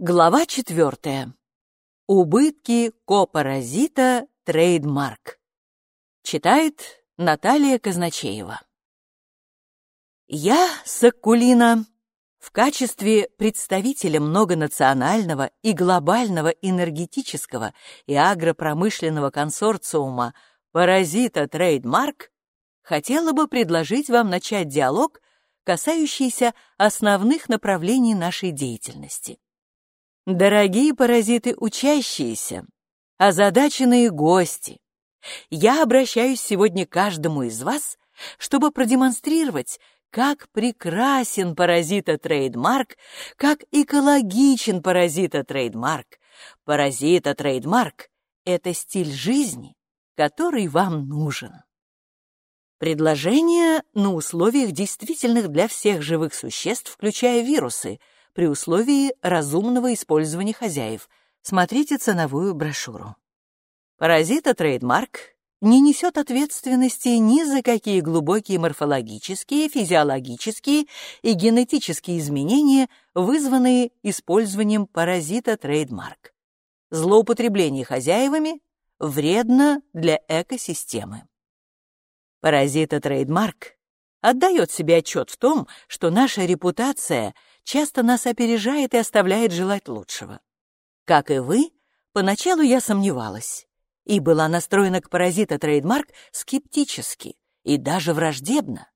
Глава четвертая. Убытки копаразита trademark. Читает Наталья Казначеева. Я, Саккулина, в качестве представителя многонационального и глобального энергетического и агропромышленного консорциума «Паразита Trademark» хотела бы предложить вам начать диалог, касающийся основных направлений нашей деятельности. Дорогие паразиты учащиеся, озадаченные гости, я обращаюсь сегодня к каждому из вас, чтобы продемонстрировать, как прекрасен паразита trademark, как экологичен паразита trademark. Паразита trademark — это стиль жизни, который вам нужен. Предложение на условиях, действительных для всех живых существ, включая вирусы, при условии разумного использования хозяев. Смотрите ценовую брошюру. Паразита trademark не несет ответственности ни за какие глубокие морфологические, физиологические и генетические изменения, вызванные использованием паразита trademark. Злоупотребление хозяевами вредно для экосистемы. Паразита trademark отдает себе отчет в том, что наша репутация часто нас опережает и оставляет желать лучшего. Как и вы, поначалу я сомневалась и была настроена к паразита trademark скептически и даже враждебно.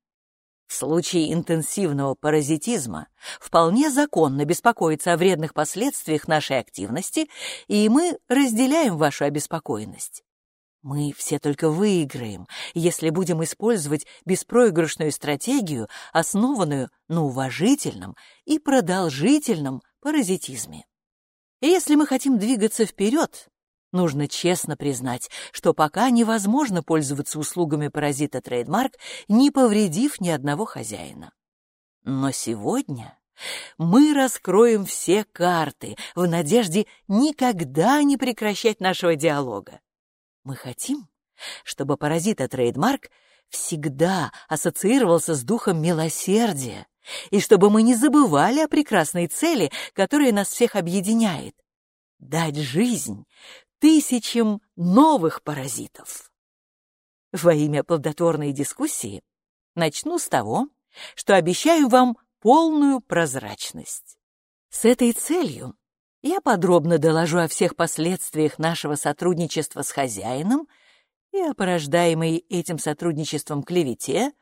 В случае интенсивного паразитизма вполне законно беспокоиться о вредных последствиях нашей активности, и мы разделяем вашу обеспокоенность. Мы все только выиграем, если будем использовать беспроигрышную стратегию, основанную на уважительном и продолжительном паразитизме. И если мы хотим двигаться вперед, нужно честно признать, что пока невозможно пользоваться услугами паразита трейдмарк, не повредив ни одного хозяина. Но сегодня мы раскроем все карты в надежде никогда не прекращать нашего диалога. Мы хотим, чтобы паразита трейдмарк всегда ассоциировался с духом милосердия, и чтобы мы не забывали о прекрасной цели, которая нас всех объединяет — дать жизнь тысячам новых паразитов. Во имя плодотворной дискуссии начну с того, что обещаю вам полную прозрачность. С этой целью я подробно доложу о всех последствиях нашего сотрудничества с хозяином и о порождаемой этим сотрудничеством клевете,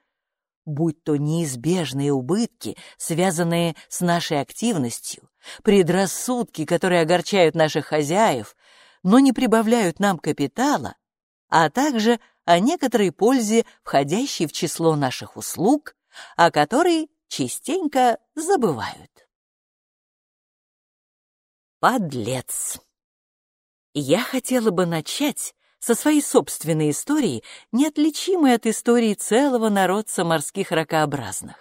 будь то неизбежные убытки, связанные с нашей активностью, предрассудки, которые огорчают наших хозяев, но не прибавляют нам капитала, а также о некоторой пользе, входящей в число наших услуг, о которой частенько забывают. Подлец. Я хотела бы начать со своей собственной истории, неотличимой от истории целого народца морских ракообразных.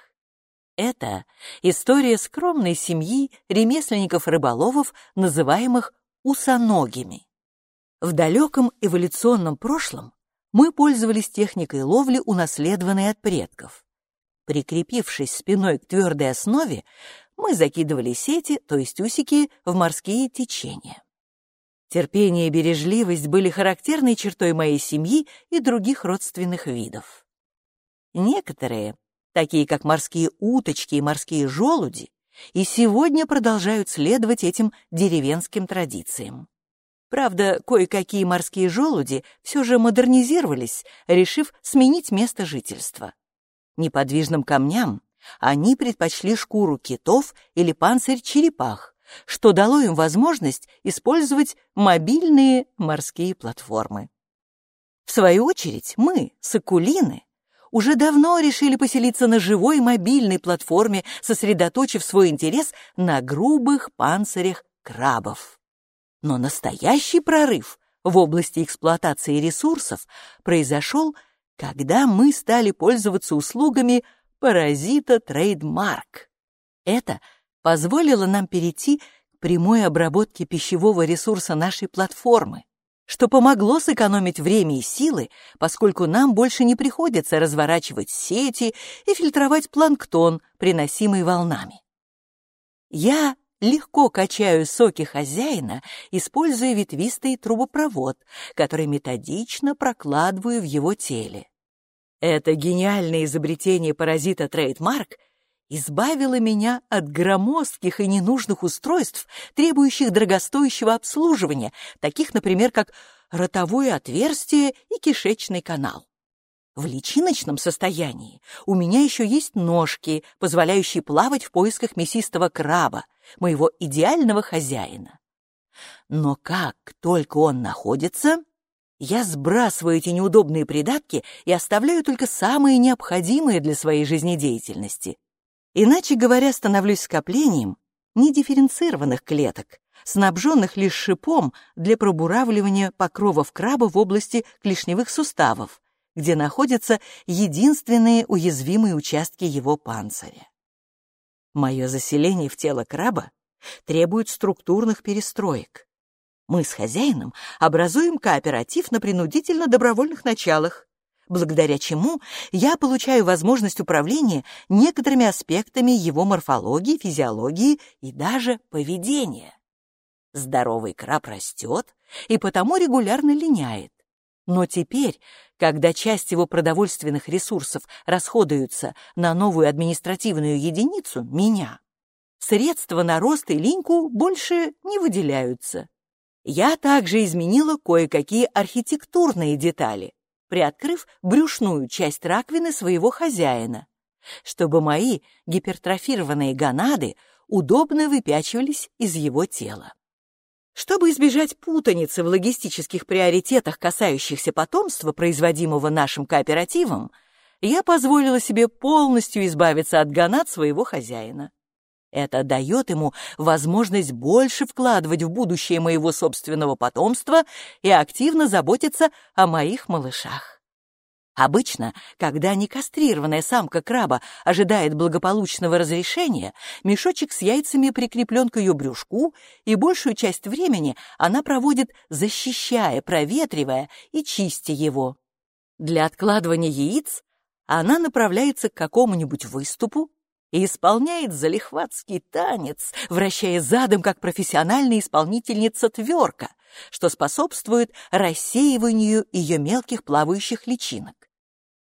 Это история скромной семьи ремесленников-рыболовов, называемых усоногими. В далеком эволюционном прошлом мы пользовались техникой ловли, унаследованной от предков. Прикрепившись спиной к твердой основе, мы закидывали сети, то есть усики, в морские течения. Терпение и бережливость были характерной чертой моей семьи и других родственных видов. Некоторые, такие как морские уточки и морские желуди, и сегодня продолжают следовать этим деревенским традициям. Правда, кое-какие морские желуди все же модернизировались, решив сменить место жительства. Неподвижным камням они предпочли шкуру китов или панцирь черепах, что дало им возможность использовать мобильные морские платформы. В свою очередь мы, сакулины, уже давно решили поселиться на живой мобильной платформе, сосредоточив свой интерес на грубых панцирях крабов. Но настоящий прорыв в области эксплуатации ресурсов произошел, когда мы стали пользоваться услугами паразита трейдмарк. Это позволило нам перейти к прямой обработке пищевого ресурса нашей платформы, что помогло сэкономить время и силы, поскольку нам больше не приходится разворачивать сети и фильтровать планктон, приносимый волнами. Я легко качаю соки хозяина, используя ветвистый трубопровод, который методично прокладываю в его теле. Это гениальное изобретение паразита трейдмарк избавило меня от громоздких и ненужных устройств, требующих дорогостоящего обслуживания, таких, например, как ротовое отверстие и кишечный канал. В личиночном состоянии у меня еще есть ножки, позволяющие плавать в поисках мясистого краба, моего идеального хозяина. Но как только он находится, я сбрасываю эти неудобные придатки и оставляю только самые необходимые для своей жизнедеятельности. Иначе говоря, становлюсь скоплением недифференцированных клеток, снабженных лишь шипом для пробуравливания покровов краба в области клешневых суставов, где находятся единственные уязвимые участки его панциря. Мое заселение в тело краба требует структурных перестроек. Мы с хозяином образуем кооператив на принудительно-добровольных началах, благодаря чему я получаю возможность управления некоторыми аспектами его морфологии, физиологии и даже поведения. Здоровый краб растет и потому регулярно линяет. Но теперь, когда часть его продовольственных ресурсов расходуются на новую административную единицу, меня, средства на рост и линьку больше не выделяются. Я также изменила кое-какие архитектурные детали, приоткрыв брюшную часть раковины своего хозяина, чтобы мои гипертрофированные гонады удобно выпячивались из его тела. Чтобы избежать путаницы в логистических приоритетах, касающихся потомства, производимого нашим кооперативом, я позволила себе полностью избавиться от гонад своего хозяина. Это дает ему возможность больше вкладывать в будущее моего собственного потомства и активно заботиться о моих малышах. Обычно, когда некастрированная самка краба ожидает благополучного разрешения, мешочек с яйцами прикреплен к ее брюшку, и большую часть времени она проводит, защищая, проветривая и чистя его. Для откладывания яиц она направляется к какому-нибудь выступу и исполняет залихватский танец, вращая задом, как профессиональная исполнительница тверка, что способствует рассеиванию ее мелких плавающих личинок.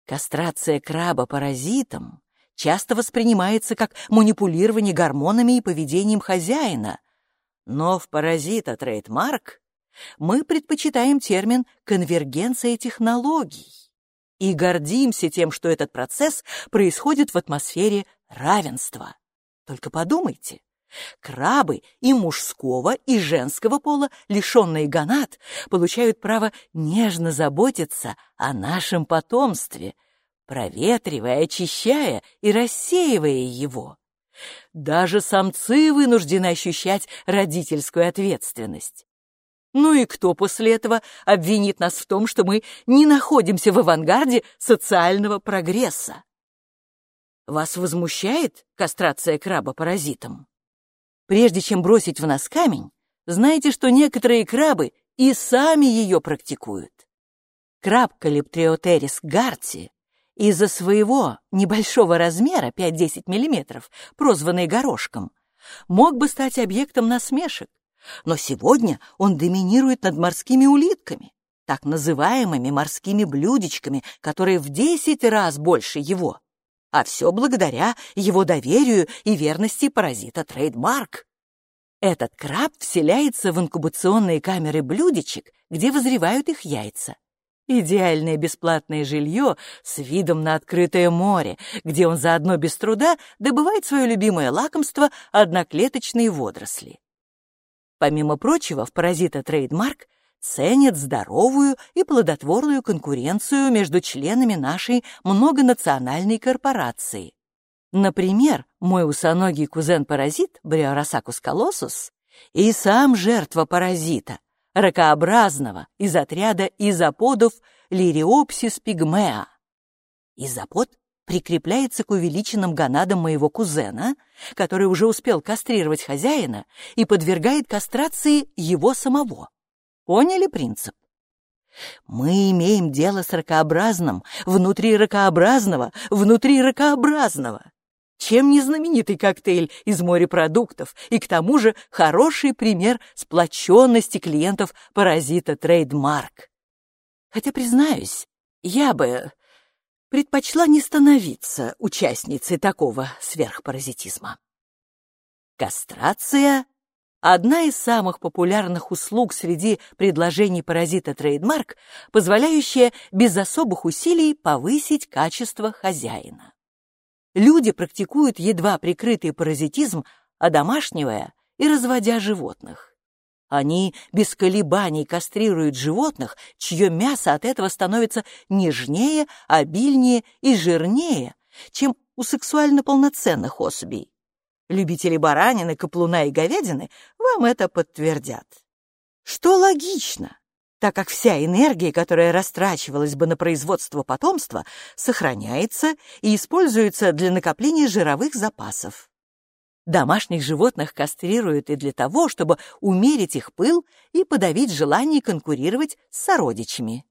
Кастрация краба паразитом часто воспринимается как манипулирование гормонами и поведением хозяина, но в паразита трейдмарк мы предпочитаем термин «конвергенция технологий» и гордимся тем, что этот процесс происходит в атмосфере равенства. Только подумайте, Крабы и мужского, и женского пола, лишенные гонад, получают право нежно заботиться о нашем потомстве, проветривая, очищая и рассеивая его. Даже самцы вынуждены ощущать родительскую ответственность. Ну и кто после этого обвинит нас в том, что мы не находимся в авангарде социального прогресса? Вас возмущает кастрация краба паразитом? Прежде чем бросить в нас камень, знайте, что некоторые крабы и сами ее практикуют. Краб Калиптриотерис гарти из-за своего небольшого размера 5-10 мм, прозванный горошком, мог бы стать объектом насмешек, но сегодня он доминирует над морскими улитками, так называемыми морскими блюдечками, которые в 10 раз больше его а все благодаря его доверию и верности паразита трейдмарк. Этот краб вселяется в инкубационные камеры блюдечек, где вызревают их яйца. Идеальное бесплатное жилье с видом на открытое море, где он заодно без труда добывает свое любимое лакомство — одноклеточные водоросли. Помимо прочего, в паразита трейдмарк ценят здоровую и плодотворную конкуренцию между членами нашей многонациональной корпорации. Например, мой усоногий кузен-паразит Бриорасакус колоссус и сам жертва паразита, ракообразного из отряда изоподов Лириопсис пигмеа. Изопод прикрепляется к увеличенным гонадам моего кузена, который уже успел кастрировать хозяина и подвергает кастрации его самого. Поняли принцип? Мы имеем дело с ракообразным, внутри ракообразного, внутри ракообразного. Чем не знаменитый коктейль из морепродуктов и к тому же хороший пример сплоченности клиентов паразита трейдмарк. Хотя, признаюсь, я бы предпочла не становиться участницей такого сверхпаразитизма. Кастрация – одна из самых популярных услуг среди предложений паразита трейдмарк, позволяющая без особых усилий повысить качество хозяина люди практикуют едва прикрытый паразитизм, одомашнивая и разводя животных. Они без колебаний кастрируют животных, чье мясо от этого становится нежнее, обильнее и жирнее, чем у сексуально полноценных особей. Любители баранины, каплуна и говядины вам это подтвердят. Что логично, так как вся энергия, которая растрачивалась бы на производство потомства, сохраняется и используется для накопления жировых запасов. Домашних животных кастрируют и для того, чтобы умерить их пыл и подавить желание конкурировать с сородичами.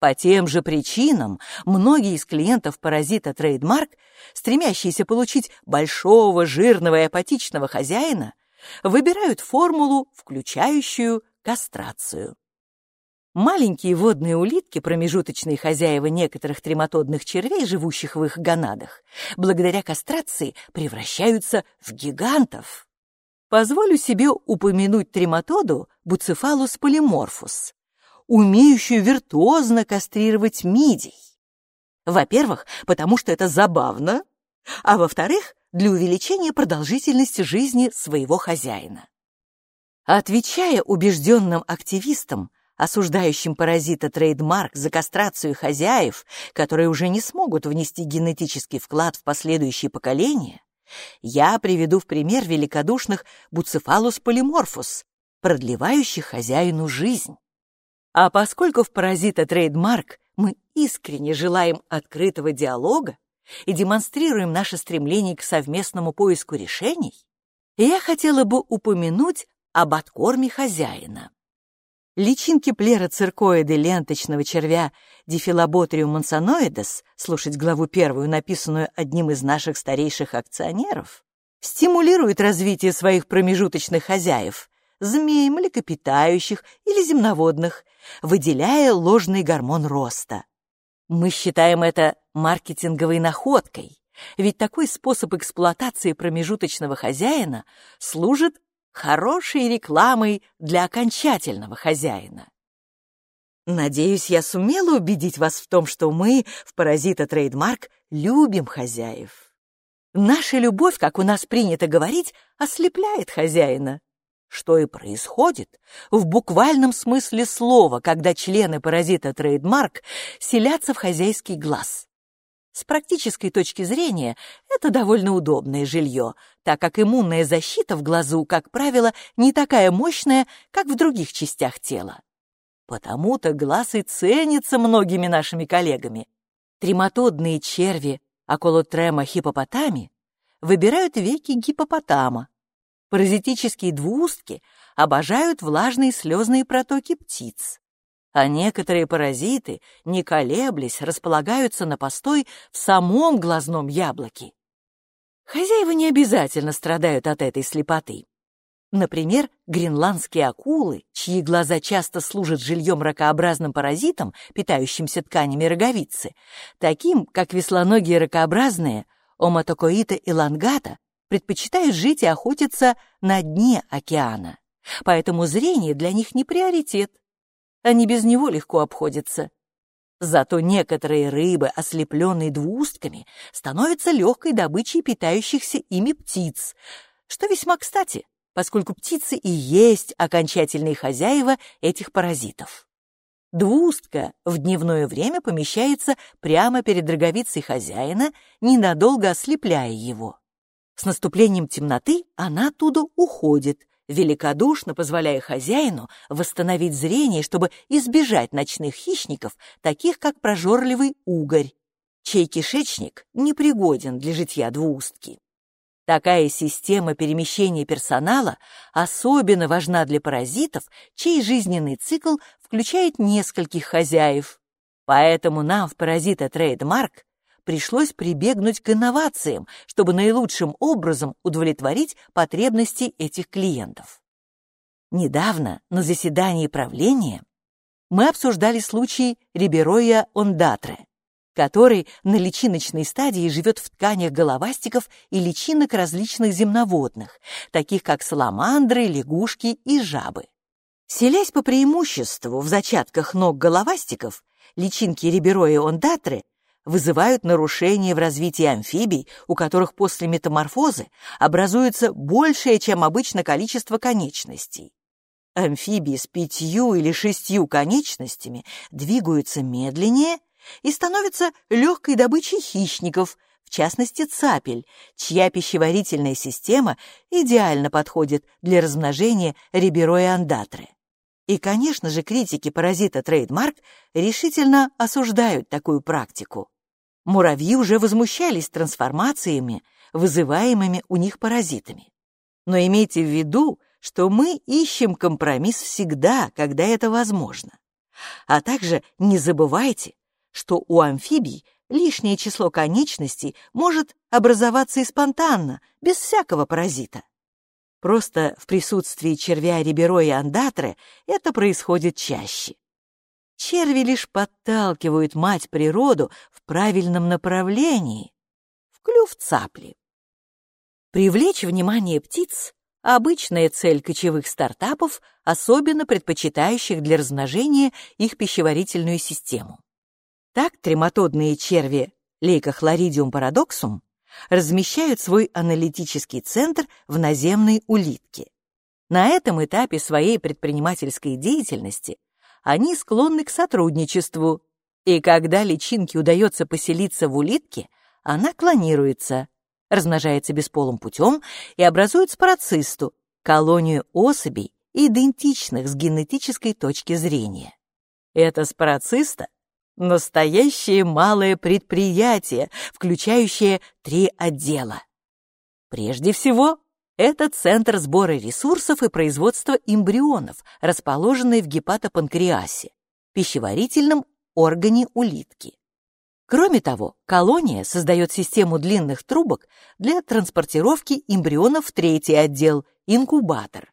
По тем же причинам многие из клиентов паразита трейдмарк, стремящиеся получить большого, жирного и апатичного хозяина, выбирают формулу, включающую кастрацию. Маленькие водные улитки, промежуточные хозяева некоторых трематодных червей, живущих в их гонадах, благодаря кастрации превращаются в гигантов. Позволю себе упомянуть трематоду Bucephalus polymorphus, умеющую виртуозно кастрировать мидий. Во-первых, потому что это забавно, а во-вторых, для увеличения продолжительности жизни своего хозяина. Отвечая убежденным активистам, осуждающим паразита trademark за кастрацию хозяев, которые уже не смогут внести генетический вклад в последующие поколения, я приведу в пример великодушных буцефалус полиморфус, продлевающих хозяину жизнь. А поскольку в паразита трейдмарк мы искренне желаем открытого диалога и демонстрируем наше стремление к совместному поиску решений, я хотела бы упомянуть об откорме хозяина. Личинки плероциркоиды ленточного червя Дифилоботриум мансоноидес, слушать главу первую, написанную одним из наших старейших акционеров, стимулируют развитие своих промежуточных хозяев, змей, млекопитающих или земноводных, выделяя ложный гормон роста. Мы считаем это маркетинговой находкой, ведь такой способ эксплуатации промежуточного хозяина служит хорошей рекламой для окончательного хозяина. Надеюсь, я сумела убедить вас в том, что мы в «Паразита Trademark» любим хозяев. Наша любовь, как у нас принято говорить, ослепляет хозяина. Что и происходит в буквальном смысле слова, когда члены «Паразита Trademark» селятся в хозяйский глаз. С практической точки зрения это довольно удобное жилье, так как иммунная защита в глазу, как правило, не такая мощная, как в других частях тела. Потому-то глаз и ценится многими нашими коллегами. Трематодные черви аколотрема хипопотами выбирают веки гипопотама. Паразитические двуустки обожают влажные слезные протоки птиц а некоторые паразиты, не колеблясь, располагаются на постой в самом глазном яблоке. Хозяева не обязательно страдают от этой слепоты. Например, гренландские акулы, чьи глаза часто служат жильем ракообразным паразитам, питающимся тканями роговицы, таким, как веслоногие ракообразные, оматокоита и лангата, предпочитают жить и охотиться на дне океана. Поэтому зрение для них не приоритет. Они без него легко обходятся. Зато некоторые рыбы, ослепленные двуустками, становятся легкой добычей питающихся ими птиц, что весьма кстати, поскольку птицы и есть окончательные хозяева этих паразитов. Двуустка в дневное время помещается прямо перед роговицей хозяина, ненадолго ослепляя его. С наступлением темноты она оттуда уходит, великодушно позволяя хозяину восстановить зрение, чтобы избежать ночных хищников, таких как прожорливый угорь, чей кишечник непригоден для житья двуустки. Такая система перемещения персонала особенно важна для паразитов, чей жизненный цикл включает нескольких хозяев. Поэтому нам в «Паразита Трейдмарк» пришлось прибегнуть к инновациям, чтобы наилучшим образом удовлетворить потребности этих клиентов. Недавно на заседании правления мы обсуждали случай Рибероя ондатре, который на личиночной стадии живет в тканях головастиков и личинок различных земноводных, таких как саламандры, лягушки и жабы. Селясь по преимуществу в зачатках ног головастиков, личинки Рибероя ондатры вызывают нарушения в развитии амфибий, у которых после метаморфозы образуется большее, чем обычно, количество конечностей. Амфибии с пятью или шестью конечностями двигаются медленнее и становятся легкой добычей хищников, в частности цапель, чья пищеварительная система идеально подходит для размножения рибероя андатры. И, конечно же, критики паразита трейдмарк решительно осуждают такую практику. Муравьи уже возмущались трансформациями, вызываемыми у них паразитами. Но имейте в виду, что мы ищем компромисс всегда, когда это возможно. А также не забывайте, что у амфибий лишнее число конечностей может образоваться и спонтанно, без всякого паразита. Просто в присутствии червя риберо и андатры это происходит чаще. Черви лишь подталкивают мать природу в правильном направлении, в клюв цапли. Привлечь внимание птиц — обычная цель кочевых стартапов, особенно предпочитающих для размножения их пищеварительную систему. Так тремотодные черви Лейкохлоридиум парадоксум размещают свой аналитический центр в наземной улитке. На этом этапе своей предпринимательской деятельности они склонны к сотрудничеству, и когда личинке удается поселиться в улитке, она клонируется, размножается бесполым путем и образует спороцисту, колонию особей, идентичных с генетической точки зрения. Эта спороциста Настоящее малое предприятие, включающее три отдела. Прежде всего, это центр сбора ресурсов и производства эмбрионов, расположенный в гепатопанкреасе, пищеварительном органе улитки. Кроме того, колония создает систему длинных трубок для транспортировки эмбрионов в третий отдел – инкубатор.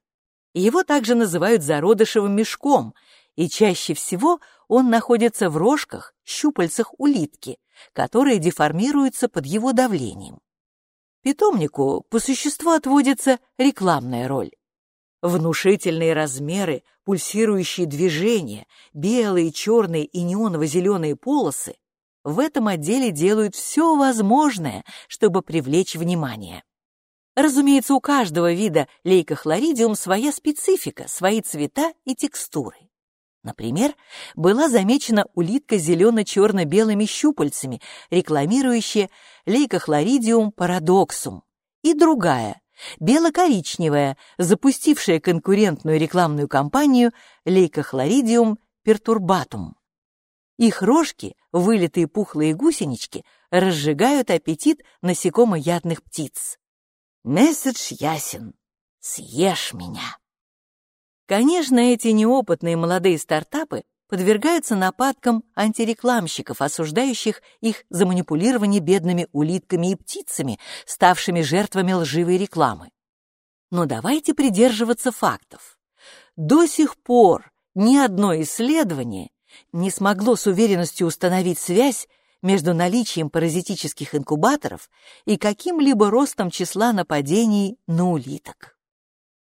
Его также называют зародышевым мешком, и чаще всего он находится в рожках, щупальцах улитки, которые деформируются под его давлением. Питомнику по существу отводится рекламная роль. Внушительные размеры, пульсирующие движения, белые, черные и неоново-зеленые полосы в этом отделе делают все возможное, чтобы привлечь внимание. Разумеется, у каждого вида лейкохлоридиум своя специфика, свои цвета и текстуры. Например, была замечена улитка зелено-черно-белыми щупальцами, рекламирующая лейкохлоридиум парадоксум, и другая, бело-коричневая, запустившая конкурентную рекламную кампанию лейкохлоридиум пертурбатум. Их рожки, вылитые пухлые гусенички, разжигают аппетит насекомоядных птиц. Месседж ясен. Съешь меня. Конечно, эти неопытные молодые стартапы подвергаются нападкам антирекламщиков, осуждающих их за манипулирование бедными улитками и птицами, ставшими жертвами лживой рекламы. Но давайте придерживаться фактов. До сих пор ни одно исследование не смогло с уверенностью установить связь между наличием паразитических инкубаторов и каким-либо ростом числа нападений на улиток.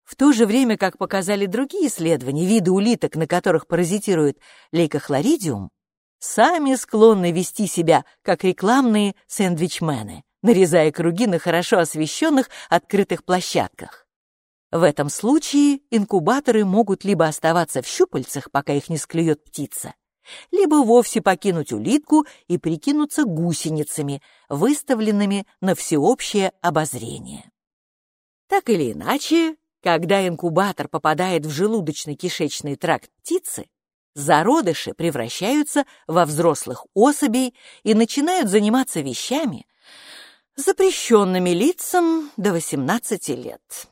В то же время, как показали другие исследования, виды улиток, на которых паразитирует лейкохлоридиум, сами склонны вести себя как рекламные сэндвичмены, нарезая круги на хорошо освещенных открытых площадках. В этом случае инкубаторы могут либо оставаться в щупальцах, пока их не склюет птица, либо вовсе покинуть улитку и прикинуться гусеницами, выставленными на всеобщее обозрение. Так или иначе, когда инкубатор попадает в желудочно-кишечный тракт птицы, зародыши превращаются во взрослых особей и начинают заниматься вещами, запрещенными лицам до 18 лет.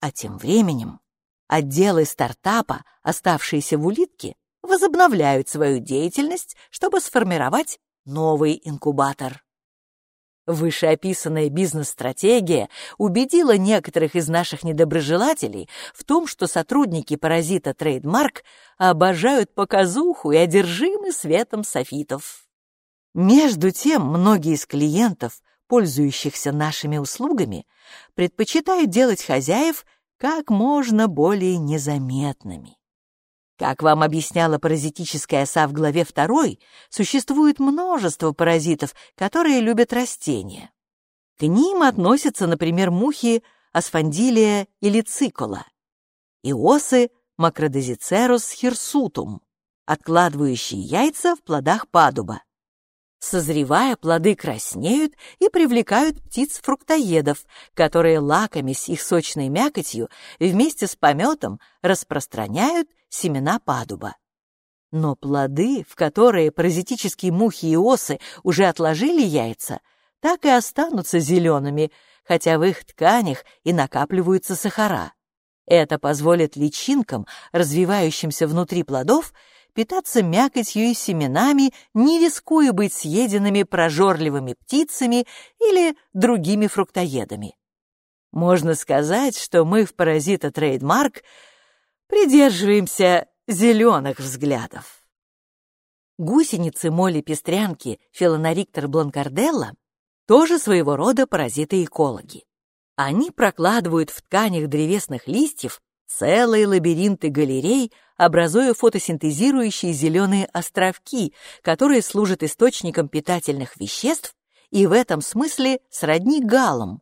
А тем временем отделы стартапа, оставшиеся в улитке, возобновляют свою деятельность, чтобы сформировать новый инкубатор. Вышеописанная бизнес-стратегия убедила некоторых из наших недоброжелателей в том, что сотрудники паразита Trademark обожают показуху и одержимы светом софитов. Между тем, многие из клиентов, пользующихся нашими услугами, предпочитают делать хозяев как можно более незаметными. Как вам объясняла паразитическая оса в главе 2, существует множество паразитов, которые любят растения. К ним относятся, например, мухи асфандилия или цикола, и осы макродезицерус хирсутум, откладывающие яйца в плодах падуба. Созревая, плоды краснеют и привлекают птиц-фруктоедов, которые, лакомясь их сочной мякотью, вместе с пометом распространяют семена падуба. Но плоды, в которые паразитические мухи и осы уже отложили яйца, так и останутся зелеными, хотя в их тканях и накапливаются сахара. Это позволит личинкам, развивающимся внутри плодов, питаться мякотью и семенами, не рискуя быть съеденными прожорливыми птицами или другими фруктоедами. Можно сказать, что мы в «Паразита Trademark» придерживаемся зеленых взглядов. Гусеницы моли-пестрянки Филонариктор бланкарделла тоже своего рода паразиты-экологи. Они прокладывают в тканях древесных листьев целые лабиринты галерей, образуя фотосинтезирующие зеленые островки, которые служат источником питательных веществ и в этом смысле сродни галам.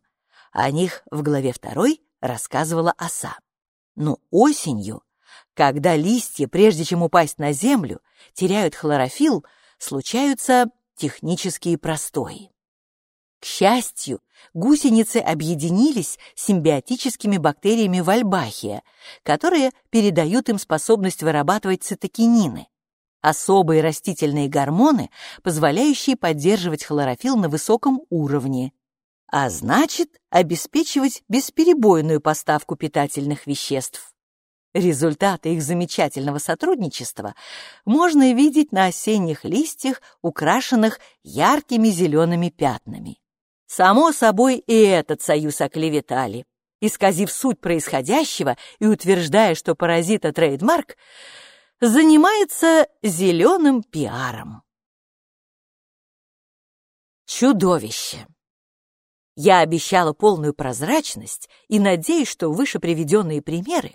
О них в главе 2 рассказывала оса. Но осенью, когда листья, прежде чем упасть на землю, теряют хлорофилл, случаются технические простои. К счастью, гусеницы объединились с симбиотическими бактериями вальбахия, которые передают им способность вырабатывать цитокинины, особые растительные гормоны, позволяющие поддерживать хлорофилл на высоком уровне, а значит, обеспечивать бесперебойную поставку питательных веществ. Результаты их замечательного сотрудничества можно видеть на осенних листьях, украшенных яркими зелеными пятнами. Само собой, и этот союз оклеветали, исказив суть происходящего и утверждая, что паразита трейдмарк занимается зеленым пиаром. Чудовище! Я обещала полную прозрачность и надеюсь, что выше приведенные примеры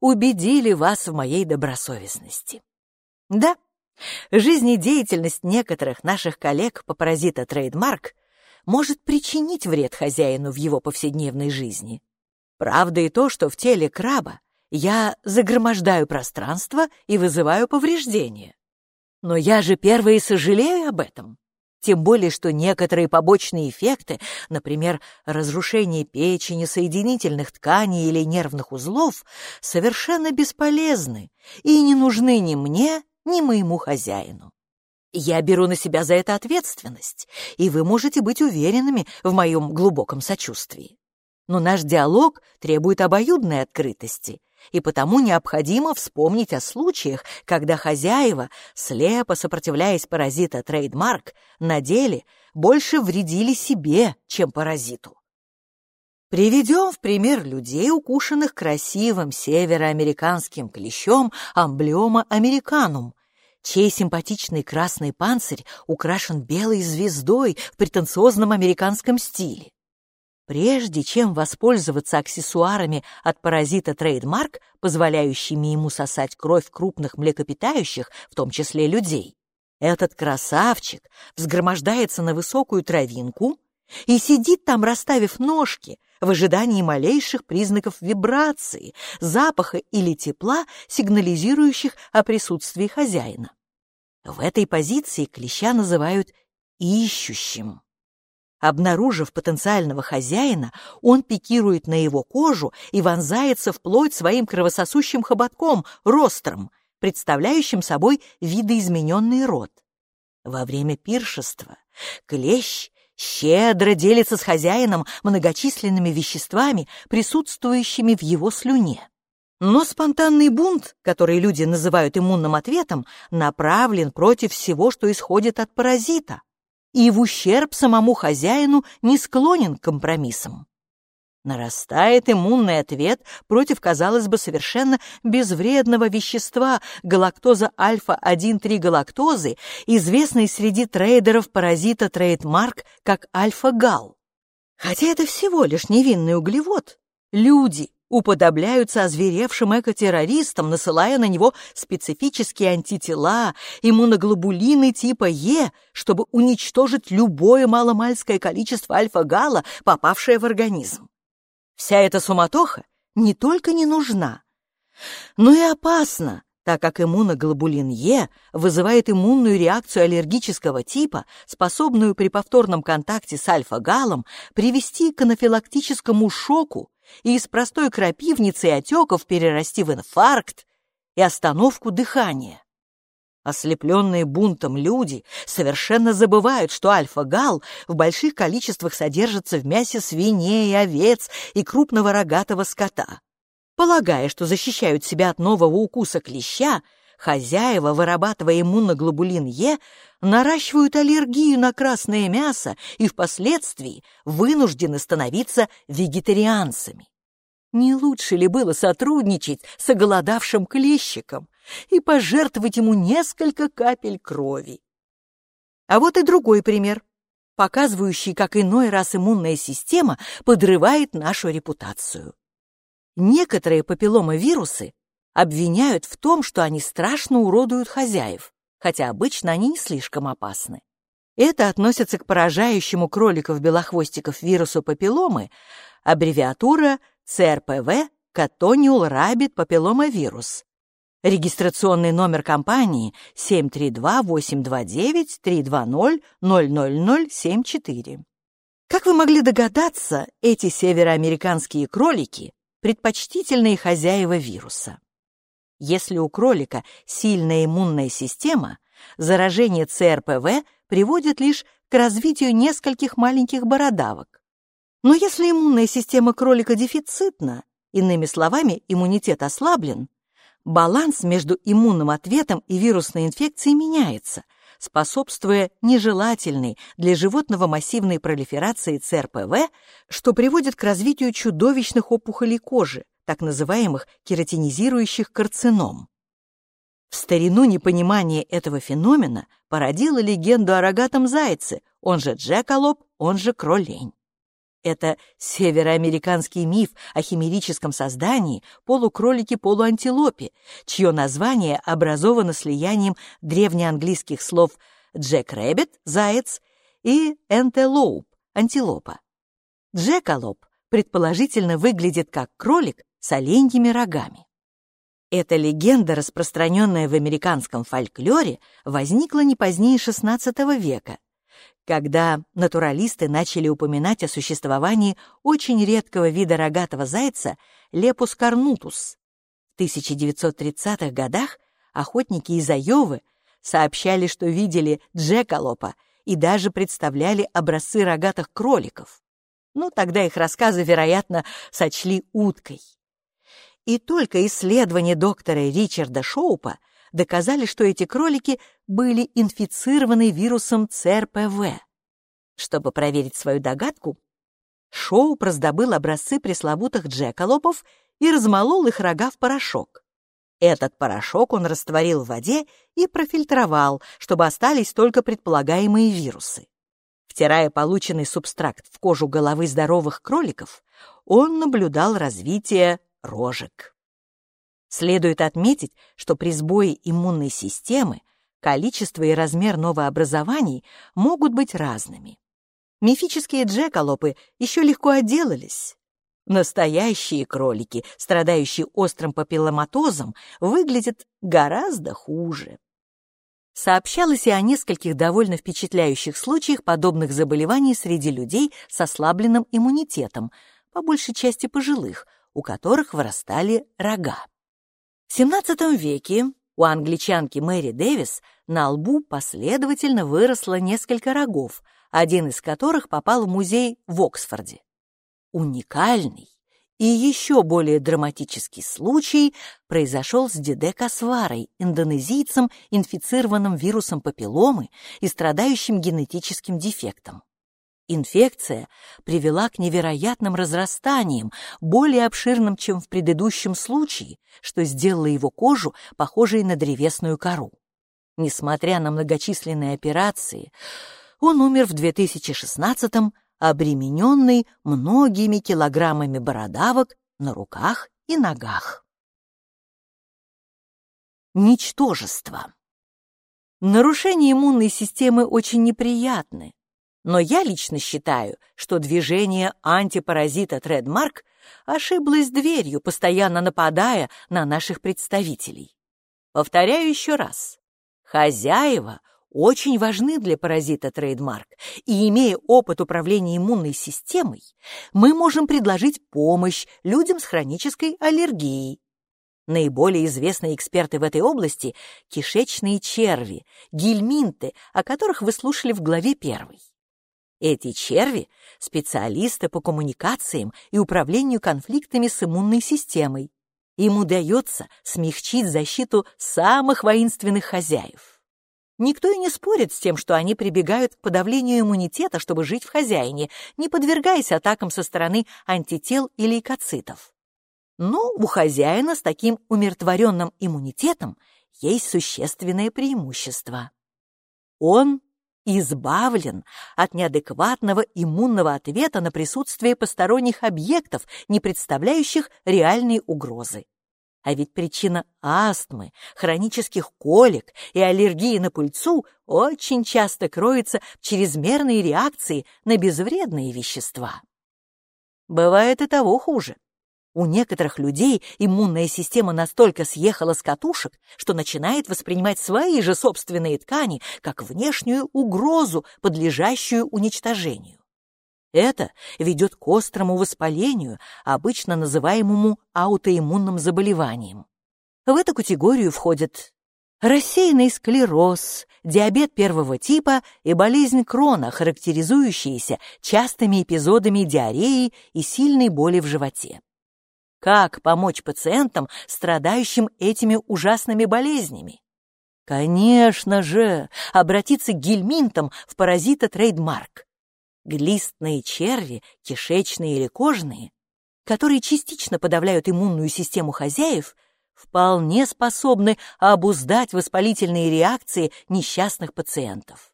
убедили вас в моей добросовестности. Да, жизнедеятельность некоторых наших коллег по паразита трейдмарк может причинить вред хозяину в его повседневной жизни. Правда и то, что в теле краба я загромождаю пространство и вызываю повреждения. Но я же первый сожалею об этом. Тем более, что некоторые побочные эффекты, например, разрушение печени, соединительных тканей или нервных узлов, совершенно бесполезны и не нужны ни мне, ни моему хозяину. Я беру на себя за это ответственность, и вы можете быть уверенными в моем глубоком сочувствии. Но наш диалог требует обоюдной открытости, и потому необходимо вспомнить о случаях, когда хозяева, слепо сопротивляясь паразита трейдмарк, на деле больше вредили себе, чем паразиту. Приведем в пример людей, укушенных красивым североамериканским клещом амблиома американум, чей симпатичный красный панцирь украшен белой звездой в претенциозном американском стиле. Прежде чем воспользоваться аксессуарами от паразита трейдмарк, позволяющими ему сосать кровь крупных млекопитающих, в том числе людей, этот красавчик взгромождается на высокую травинку и сидит там, расставив ножки, в ожидании малейших признаков вибрации, запаха или тепла, сигнализирующих о присутствии хозяина. В этой позиции клеща называют «ищущим». Обнаружив потенциального хозяина, он пикирует на его кожу и вонзается вплоть своим кровососущим хоботком, ростром, представляющим собой видоизмененный рот. Во время пиршества клещ щедро делится с хозяином многочисленными веществами, присутствующими в его слюне. Но спонтанный бунт, который люди называют иммунным ответом, направлен против всего, что исходит от паразита. И в ущерб самому хозяину не склонен к компромиссам. Нарастает иммунный ответ против, казалось бы, совершенно безвредного вещества галактоза альфа-1,3-галактозы, известной среди трейдеров паразита Trademark как альфа-гал. Хотя это всего лишь невинный углевод, люди уподобляются озверевшим экотеррористам, насылая на него специфические антитела, иммуноглобулины типа Е, чтобы уничтожить любое маломальское количество альфа-гала, попавшее в организм. Вся эта суматоха не только не нужна, но и опасна, так как иммуноглобулин Е вызывает иммунную реакцию аллергического типа, способную при повторном контакте с альфа-галом привести к анафилактическому шоку и из простой крапивницы и отеков перерасти в инфаркт и остановку дыхания. Ослепленные бунтом люди совершенно забывают, что альфа-гал в больших количествах содержится в мясе свиней, овец и крупного рогатого скота. Полагая, что защищают себя от нового укуса клеща, хозяева, вырабатывая иммуноглобулин Е, наращивают аллергию на красное мясо и впоследствии вынуждены становиться вегетарианцами. Не лучше ли было сотрудничать с оголодавшим клещиком, и пожертвовать ему несколько капель крови. А вот и другой пример, показывающий, как иной раз иммунная система подрывает нашу репутацию. Некоторые папилломовирусы обвиняют в том, что они страшно уродуют хозяев, хотя обычно они не слишком опасны. Это относится к поражающему кроликов-белохвостиков вирусу папилломы, аббревиатура ЦРПВ Cotonial Rabbit Papillomavirus, Регистрационный номер компании 732-829-320-00074. Как вы могли догадаться, эти североамериканские кролики – предпочтительные хозяева вируса. Если у кролика сильная иммунная система, заражение ЦРПВ приводит лишь к развитию нескольких маленьких бородавок. Но если иммунная система кролика дефицитна, иными словами, иммунитет ослаблен, баланс между иммунным ответом и вирусной инфекцией меняется, способствуя нежелательной для животного массивной пролиферации ЦРПВ, что приводит к развитию чудовищных опухолей кожи, так называемых кератинизирующих карцином. В старину непонимание этого феномена породило легенду о рогатом зайце, он же Джеколоп, он же кролень. Это североамериканский миф о химерическом создании полукролике-полуантилопе, чье название образовано слиянием древнеанглийских слов «джек рэббит» — заяц и «энтелоуп» — антилопа. Джеколоп предположительно выглядит как кролик с оленьими рогами. Эта легенда, распространенная в американском фольклоре, возникла не позднее XVI века когда натуралисты начали упоминать о существовании очень редкого вида рогатого зайца Лепус карнутус. В 1930-х годах охотники из Айовы сообщали, что видели джеколопа и даже представляли образцы рогатых кроликов. Но тогда их рассказы, вероятно, сочли уткой. И только исследования доктора Ричарда Шоупа доказали, что эти кролики были инфицированы вирусом ЦРПВ. Чтобы проверить свою догадку, Шоу раздобыл образцы пресловутых джеколопов и размолол их рога в порошок. Этот порошок он растворил в воде и профильтровал, чтобы остались только предполагаемые вирусы. Втирая полученный субстракт в кожу головы здоровых кроликов, он наблюдал развитие рожек. Следует отметить, что при сбое иммунной системы количество и размер новообразований могут быть разными. Мифические джеколопы еще легко отделались. Настоящие кролики, страдающие острым папилломатозом, выглядят гораздо хуже. Сообщалось и о нескольких довольно впечатляющих случаях подобных заболеваний среди людей с ослабленным иммунитетом, по большей части пожилых, у которых вырастали рога. В XVII веке у англичанки Мэри Дэвис на лбу последовательно выросло несколько рогов, один из которых попал в музей в Оксфорде. Уникальный И еще более драматический случай произошел с Диде Касварой, индонезийцем, инфицированным вирусом папилломы и страдающим генетическим дефектом. Инфекция привела к невероятным разрастаниям, более обширным, чем в предыдущем случае, что сделало его кожу похожей на древесную кору. Несмотря на многочисленные операции, он умер в 2016-м, обремененный многими килограммами бородавок на руках и ногах. Ничтожество. Нарушение иммунной системы очень неприятны, но я лично считаю, что движение антипаразита Тредмарк ошиблось дверью, постоянно нападая на наших представителей. Повторяю еще раз. Хозяева очень важны для паразита трейдмарк, и, имея опыт управления иммунной системой, мы можем предложить помощь людям с хронической аллергией. Наиболее известные эксперты в этой области – кишечные черви, гельминты, о которых вы слушали в главе первой. Эти черви – специалисты по коммуникациям и управлению конфликтами с иммунной системой. Им удается смягчить защиту самых воинственных хозяев. Никто и не спорит с тем, что они прибегают к подавлению иммунитета, чтобы жить в хозяине, не подвергаясь атакам со стороны антител или лейкоцитов. Но у хозяина с таким умиротворенным иммунитетом есть существенное преимущество. Он избавлен от неадекватного иммунного ответа на присутствие посторонних объектов, не представляющих реальной угрозы. А ведь причина астмы, хронических колик и аллергии на пыльцу очень часто кроется в чрезмерной реакции на безвредные вещества. Бывает и того хуже. У некоторых людей иммунная система настолько съехала с катушек, что начинает воспринимать свои же собственные ткани как внешнюю угрозу, подлежащую уничтожению. Это ведет к острому воспалению, обычно называемому аутоиммунным заболеванием. В эту категорию входят рассеянный склероз, диабет первого типа и болезнь Крона, характеризующиеся частыми эпизодами диареи и сильной боли в животе. Как помочь пациентам, страдающим этими ужасными болезнями? Конечно же, обратиться к гельминтам в паразита трейдмарк глистные черви, кишечные или кожные, которые частично подавляют иммунную систему хозяев, вполне способны обуздать воспалительные реакции несчастных пациентов.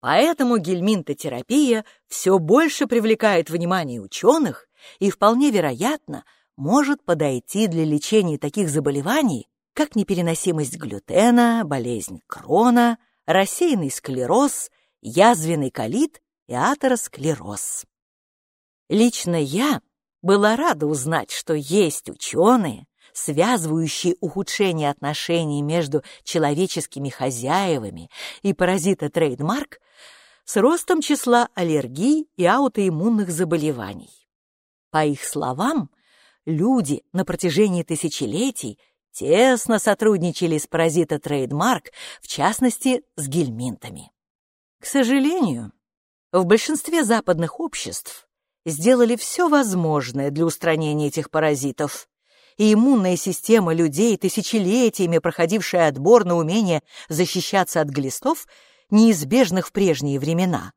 Поэтому гельминтотерапия все больше привлекает внимание ученых и вполне вероятно может подойти для лечения таких заболеваний, как непереносимость глютена, болезнь Крона, рассеянный склероз, язвенный колит и атеросклероз. Лично я была рада узнать, что есть ученые, связывающие ухудшение отношений между человеческими хозяевами и паразита трейдмарк с ростом числа аллергий и аутоиммунных заболеваний. По их словам, люди на протяжении тысячелетий тесно сотрудничали с паразита трейдмарк, в частности, с гельминтами. К сожалению, в большинстве западных обществ сделали все возможное для устранения этих паразитов, и иммунная система людей, тысячелетиями проходившая отбор на умение защищаться от глистов, неизбежных в прежние времена,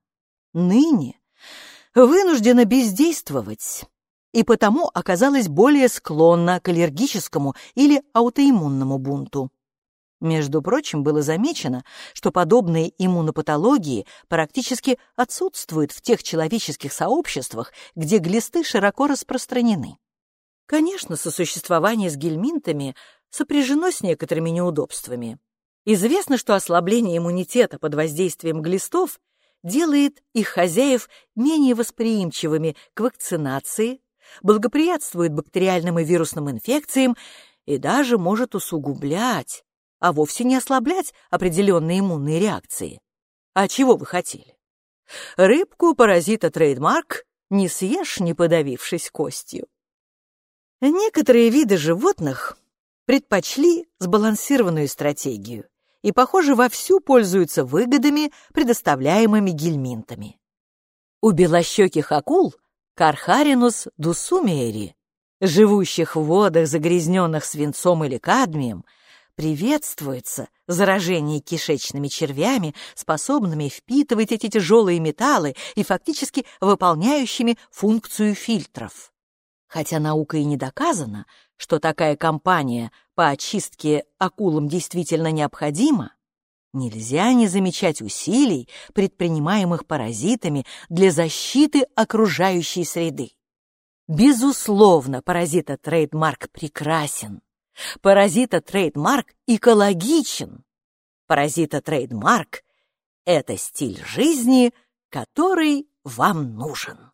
ныне вынуждена бездействовать и потому оказалась более склонна к аллергическому или аутоиммунному бунту. Между прочим, было замечено, что подобные иммунопатологии практически отсутствуют в тех человеческих сообществах, где глисты широко распространены. Конечно, сосуществование с гельминтами сопряжено с некоторыми неудобствами. Известно, что ослабление иммунитета под воздействием глистов делает их хозяев менее восприимчивыми к вакцинации, благоприятствует бактериальным и вирусным инфекциям и даже может усугублять а вовсе не ослаблять определенные иммунные реакции. А чего вы хотели? Рыбку паразита трейдмарк не съешь, не подавившись костью. Некоторые виды животных предпочли сбалансированную стратегию и, похоже, вовсю пользуются выгодами, предоставляемыми гельминтами. У белощеких акул Кархаринус дусумиери живущих в водах, загрязненных свинцом или кадмием, приветствуется заражение кишечными червями, способными впитывать эти тяжелые металлы и фактически выполняющими функцию фильтров. Хотя наука и не доказана, что такая кампания по очистке акулам действительно необходима, нельзя не замечать усилий, предпринимаемых паразитами для защиты окружающей среды. Безусловно, паразита Trademark прекрасен. Паразита Trademark экологичен. Паразита Trademark — это стиль жизни, который вам нужен.